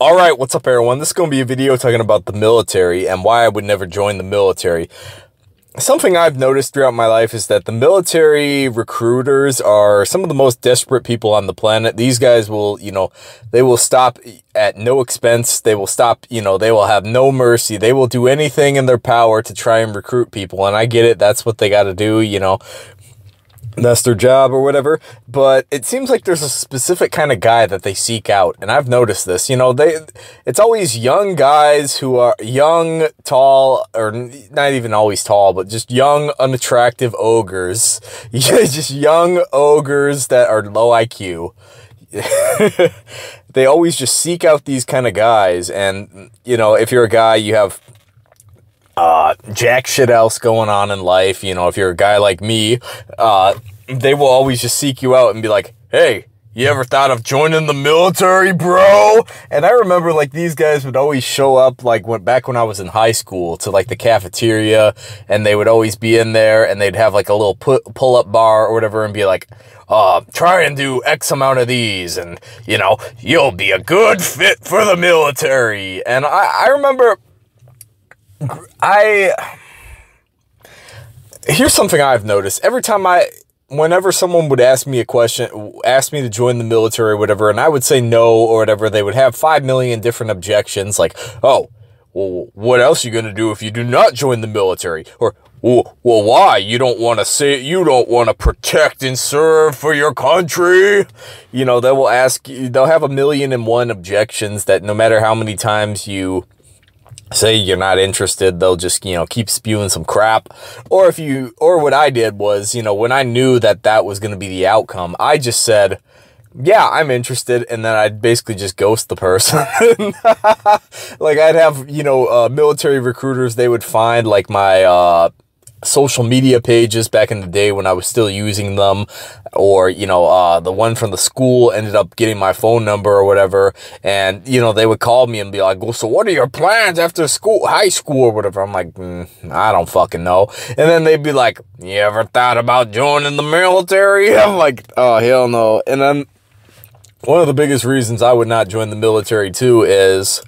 All right, what's up everyone? This is going to be a video talking about the military and why I would never join the military. Something I've noticed throughout my life is that the military recruiters are some of the most desperate people on the planet. These guys will, you know, they will stop at no expense. They will stop, you know, they will have no mercy. They will do anything in their power to try and recruit people. And I get it. That's what they got to do, you know that's their job or whatever. But it seems like there's a specific kind of guy that they seek out. And I've noticed this, you know, they, it's always young guys who are young, tall, or not even always tall, but just young, unattractive ogres. just young ogres that are low IQ. they always just seek out these kind of guys. And, you know, if you're a guy, you have uh, jack shit else going on in life. You know, if you're a guy like me, uh, they will always just seek you out and be like, hey, you ever thought of joining the military, bro? And I remember like these guys would always show up like when back when I was in high school to like the cafeteria and they would always be in there and they'd have like a little pull up bar or whatever and be like, uh, try and do X amount of these and you know, you'll be a good fit for the military. And I, I remember I here's something I've noticed. Every time I whenever someone would ask me a question, ask me to join the military or whatever, and I would say no or whatever, they would have 5 million different objections like, oh, well, what else are you going to do if you do not join the military? Or, well, why? You don't want to say, you don't want to protect and serve for your country? You know, they will ask, you, they'll have a million and one objections that no matter how many times you say you're not interested, they'll just, you know, keep spewing some crap. Or if you, or what I did was, you know, when I knew that that was going to be the outcome, I just said, yeah, I'm interested. And then I'd basically just ghost the person. like I'd have, you know, uh, military recruiters, they would find like my, uh, social media pages back in the day when I was still using them or, you know, uh, the one from the school ended up getting my phone number or whatever. And, you know, they would call me and be like, well, so what are your plans after school, high school or whatever? I'm like, mm, I don't fucking know. And then they'd be like, you ever thought about joining the military? I'm like, oh, hell no. And then one of the biggest reasons I would not join the military too is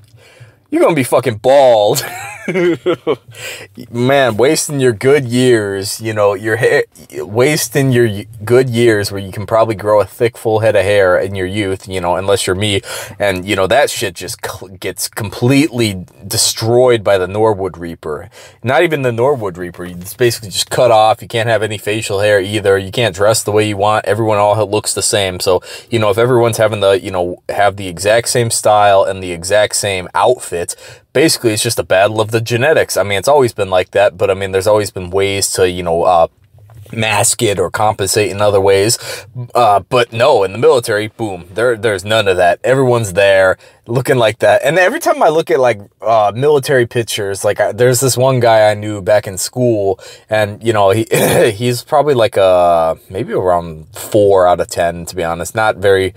you're going to be fucking bald. Man, wasting your good years, you know, your hair, wasting your good years where you can probably grow a thick, full head of hair in your youth, you know, unless you're me. And, you know, that shit just gets completely destroyed by the Norwood Reaper. Not even the Norwood Reaper. It's basically just cut off. You can't have any facial hair either. You can't dress the way you want. Everyone all looks the same. So, you know, if everyone's having the, you know, have the exact same style and the exact same outfit, basically it's just a battle of the genetics. I mean, it's always been like that, but I mean, there's always been ways to, you know, uh, mask it or compensate in other ways. Uh, but no, in the military, boom, there, there's none of that. Everyone's there looking like that. And every time I look at like, uh, military pictures, like I, there's this one guy I knew back in school and, you know, he, he's probably like, a maybe around four out of 10, to be honest, not very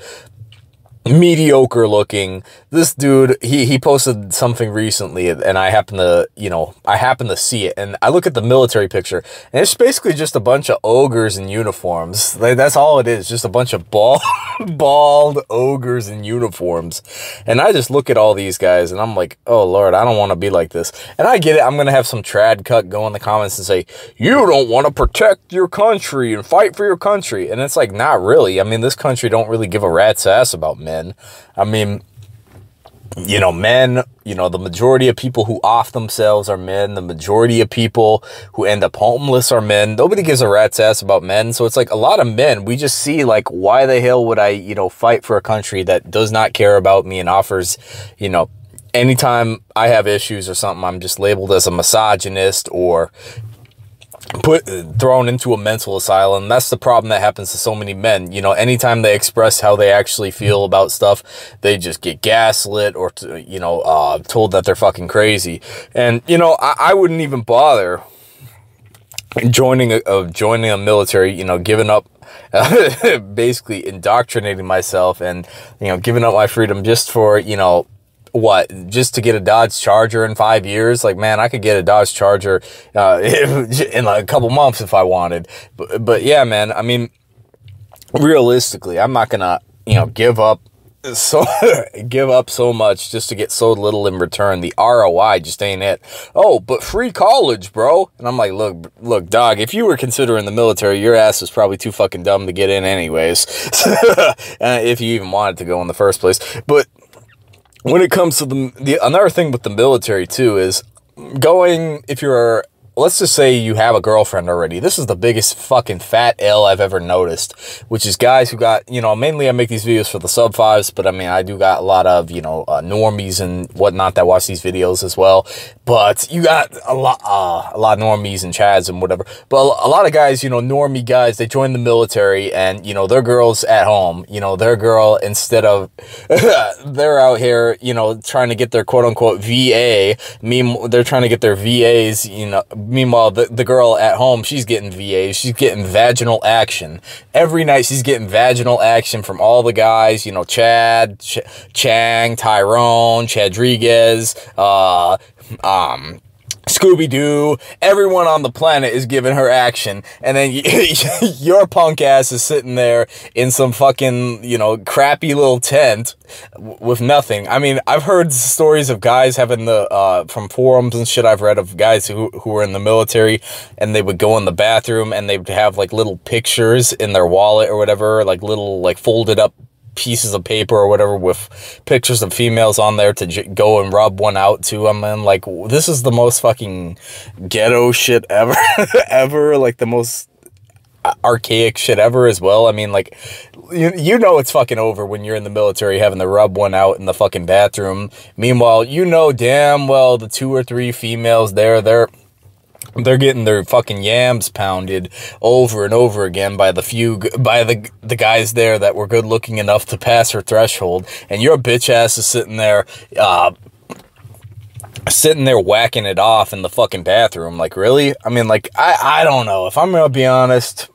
mediocre looking. This dude, he, he posted something recently and I happen to, you know, I happen to see it. And I look at the military picture and it's basically just a bunch of ogres in uniforms. Like, that's all it is. Just a bunch of bald, bald ogres in uniforms. And I just look at all these guys and I'm like, oh Lord, I don't want to be like this. And I get it. I'm going to have some trad cuck go in the comments and say, you don't want to protect your country and fight for your country. And it's like, not really. I mean, this country don't really give a rat's ass about men I mean, you know, men, you know, the majority of people who off themselves are men. The majority of people who end up homeless are men. Nobody gives a rat's ass about men. So it's like a lot of men, we just see like, why the hell would I, you know, fight for a country that does not care about me and offers, you know, anytime I have issues or something, I'm just labeled as a misogynist or, put thrown into a mental asylum. That's the problem that happens to so many men. You know, anytime they express how they actually feel about stuff, they just get gaslit or, you know, uh, told that they're fucking crazy. And, you know, I, I wouldn't even bother joining a, uh, joining a military, you know, giving up uh, basically indoctrinating myself and, you know, giving up my freedom just for, you know, what just to get a Dodge Charger in five years like man I could get a Dodge Charger uh, in like a couple months if I wanted but, but yeah man I mean realistically I'm not gonna you know give up so give up so much just to get so little in return. The ROI just ain't it. Oh, but free college, bro. And I'm like, look, look, dog, if you were considering the military, your ass was probably too fucking dumb to get in anyways. if you even wanted to go in the first place. But when it comes to the, the another thing with the military too is going if you're let's just say you have a girlfriend already. This is the biggest fucking fat L I've ever noticed, which is guys who got, you know, mainly I make these videos for the sub fives, but I mean, I do got a lot of, you know, uh, normies and whatnot that watch these videos as well. But you got a lot, uh, a lot of normies and chads and whatever. But a lot of guys, you know, normie guys, they join the military and, you know, their girls at home, you know, their girl, instead of, they're out here, you know, trying to get their quote unquote VA, mean, they're trying to get their VAs, you know, Meanwhile, the, the girl at home, she's getting VAs. She's getting vaginal action. Every night she's getting vaginal action from all the guys, you know, Chad, Ch Chang, Tyrone, Chadriguez, uh, um, Scooby-Doo, everyone on the planet is giving her action, and then your punk ass is sitting there in some fucking, you know, crappy little tent with nothing. I mean, I've heard stories of guys having the, uh, from forums and shit I've read of guys who, who were in the military, and they would go in the bathroom, and they would have, like, little pictures in their wallet or whatever, like, little, like, folded up pieces of paper or whatever with pictures of females on there to go and rub one out to them. And like, this is the most fucking ghetto shit ever, ever. Like the most uh, archaic shit ever as well. I mean, like, you, you know it's fucking over when you're in the military having to rub one out in the fucking bathroom. Meanwhile, you know damn well the two or three females there, they're they're getting their fucking yams pounded over and over again by the few by the the guys there that were good looking enough to pass her threshold. And your bitch ass is sitting there uh sitting there whacking it off in the fucking bathroom. Like really? I mean like i i don't know. If i'm gonna be honest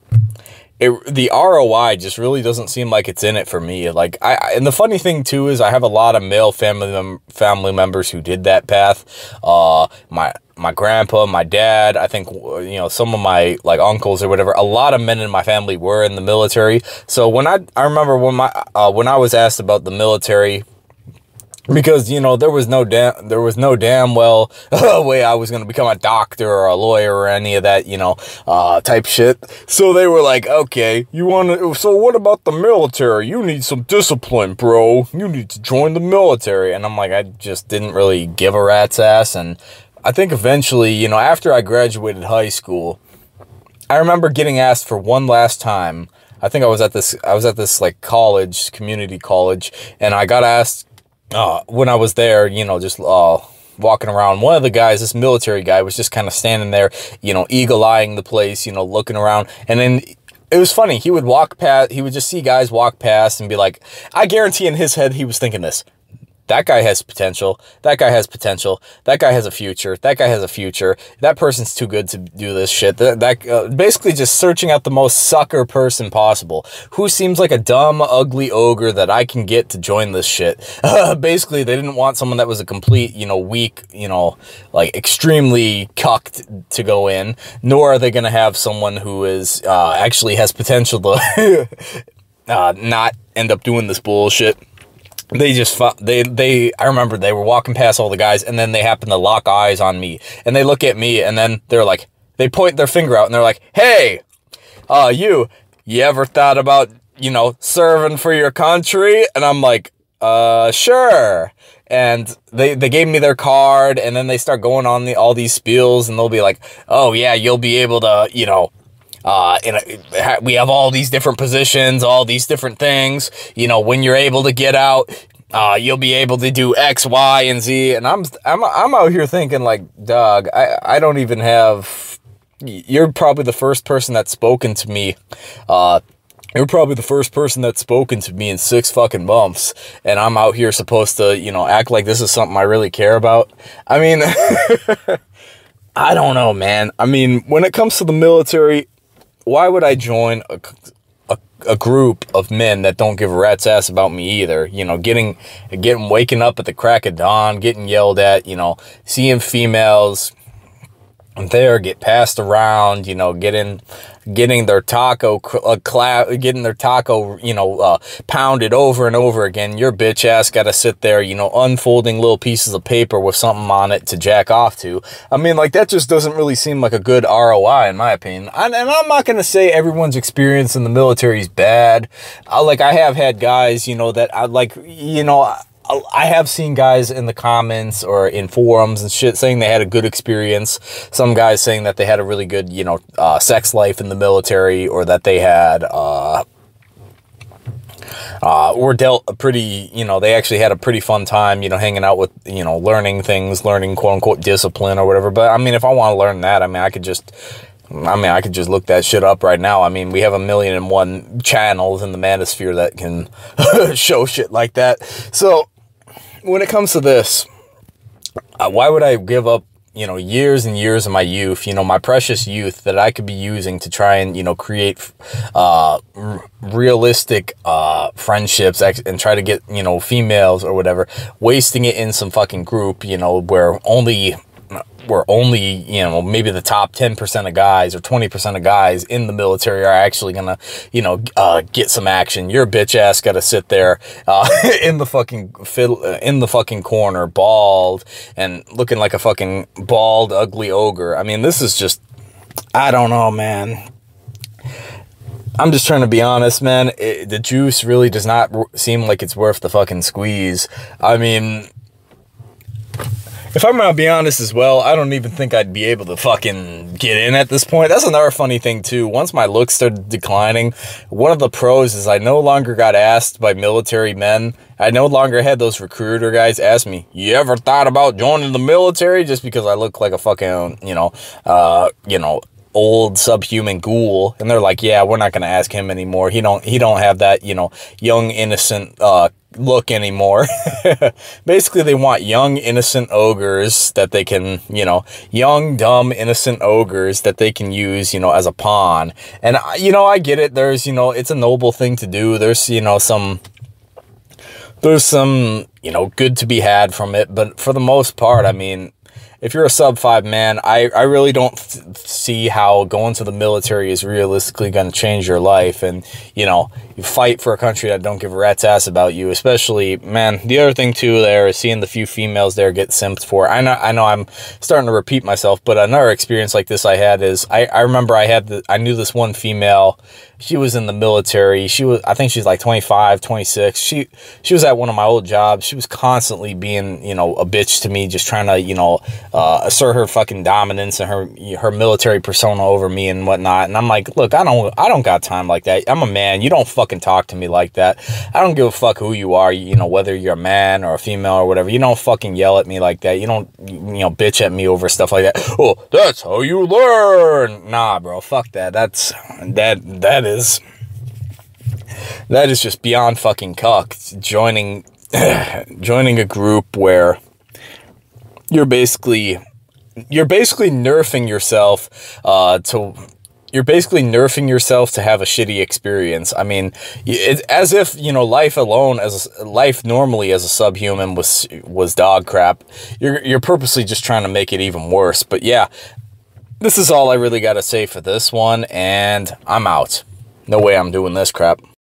it, the ROI just really doesn't seem like it's in it for me. Like I, and the funny thing too is I have a lot of male family mem family members who did that path. Uh, my my grandpa, my dad, I think, you know, some of my like uncles or whatever, a lot of men in my family were in the military. So when I, I remember when my, uh, when I was asked about the military, because you know there was no damn there was no damn well way I was gonna become a doctor or a lawyer or any of that you know uh, type shit. So they were like, okay, you want to? So what about the military? You need some discipline, bro. You need to join the military. And I'm like, I just didn't really give a rat's ass. And I think eventually, you know, after I graduated high school, I remember getting asked for one last time. I think I was at this, I was at this like college, community college, and I got asked, uh, when I was there, you know, just, uh, walking around. One of the guys, this military guy, was just kind of standing there, you know, eagle-eyeing the place, you know, looking around. And then it was funny. He would walk past, he would just see guys walk past and be like, I guarantee in his head he was thinking this that guy has potential. That guy has potential. That guy has a future. That guy has a future. That person's too good to do this shit. That, that uh, basically just searching out the most sucker person possible. Who seems like a dumb, ugly ogre that I can get to join this shit. Uh, basically, they didn't want someone that was a complete, you know, weak, you know, like extremely cucked to go in. Nor are they going to have someone who is uh, actually has potential to uh, not end up doing this bullshit they just they they I remember they were walking past all the guys and then they happen to lock eyes on me and they look at me and then they're like they point their finger out and they're like hey uh you you ever thought about you know serving for your country? And I'm like uh sure. And they they gave me their card and then they start going on the all these spiels and they'll be like oh yeah you'll be able to you know uh, a, we have all these different positions, all these different things. You know, when you're able to get out, uh, you'll be able to do X, Y, and Z. And I'm, I'm, I'm out here thinking like, dog, I, I don't even have, you're probably the first person that's spoken to me, uh, you're probably the first person that's spoken to me in six fucking months, and I'm out here supposed to, you know, act like this is something I really care about. I mean, I don't know, man. I mean, when it comes to the military, why would I join a, a, a, group of men that don't give a rat's ass about me either? You know, getting, getting, waking up at the crack of dawn, getting yelled at, you know, seeing females, there, get passed around, you know, getting getting their taco uh, getting their taco, you know, uh, pounded over and over again. Your bitch ass got to sit there, you know, unfolding little pieces of paper with something on it to jack off to. I mean, like that just doesn't really seem like a good ROI in my opinion. And, and I'm not going to say everyone's experience in the military is bad. I, like I have had guys, you know, that I like, you know, I have seen guys in the comments or in forums and shit saying they had a good experience. Some guys saying that they had a really good, you know, uh, sex life in the military or that they had, uh, uh, were dealt a pretty, you know, they actually had a pretty fun time, you know, hanging out with, you know, learning things, learning quote unquote discipline or whatever. But I mean, if I want to learn that, I mean, I could just, I mean, I could just look that shit up right now. I mean, we have a million and one channels in the manosphere that can show shit like that. So, when it comes to this, uh, why would I give up, you know, years and years of my youth, you know, my precious youth that I could be using to try and, you know, create, uh, realistic, uh, friendships and try to get, you know, females or whatever, wasting it in some fucking group, you know, where only where only, you know, maybe the top 10% of guys or 20% of guys in the military are actually gonna, you know, uh, get some action. Your bitch ass gotta sit there, uh, in the fucking fiddle, uh, in the fucking corner, bald and looking like a fucking bald, ugly ogre. I mean, this is just, I don't know, man. I'm just trying to be honest, man. It, the juice really does not seem like it's worth the fucking squeeze. I mean, if I'm gonna be honest as well, I don't even think I'd be able to fucking get in at this point. That's another funny thing too. Once my looks started declining, one of the pros is I no longer got asked by military men. I no longer had those recruiter guys ask me, you ever thought about joining the military? Just because I look like a fucking, you know, uh, you know, old subhuman ghoul and they're like yeah we're not going to ask him anymore he don't he don't have that you know young innocent uh look anymore. Basically, they want young, innocent ogres that they can, you know, young, dumb, innocent ogres that they can use, you know, as a pawn. And, uh, you know, I get it. There's, you know, it's a noble thing to do. There's, you know, some, there's some, you know, good to be had from it. But for the most part, I mean, if you're a sub five man, I, I really don't see how going to the military is realistically going to change your life. And, you know, you fight for a country that don't give a rat's ass about you, especially, man, the other thing too there is seeing the few females there get simped for. I know, I know I'm starting to repeat myself, but another experience like this I had is I, I remember I had the, I knew this one female she was in the military. She was, I think she's like 25, 26. She, she was at one of my old jobs. She was constantly being, you know, a bitch to me, just trying to, you know, uh, assert her fucking dominance and her, her military persona over me and whatnot. And I'm like, look, I don't, I don't got time like that. I'm a man. You don't fucking talk to me like that. I don't give a fuck who you are, you know, whether you're a man or a female or whatever. You don't fucking yell at me like that. You don't, you know, bitch at me over stuff like that. Oh, that's how you learn. Nah, bro, fuck that. That's, that, that is that is just beyond fucking cucked. Joining joining a group where you're basically you're basically nerfing yourself uh, to you're basically nerfing yourself to have a shitty experience. I mean, it's as if, you know, life alone as a, life normally as a subhuman was, was dog crap. You're, you're purposely just trying to make it even worse. But yeah, this is all I really got to say for this one and I'm out. No way I'm doing this crap.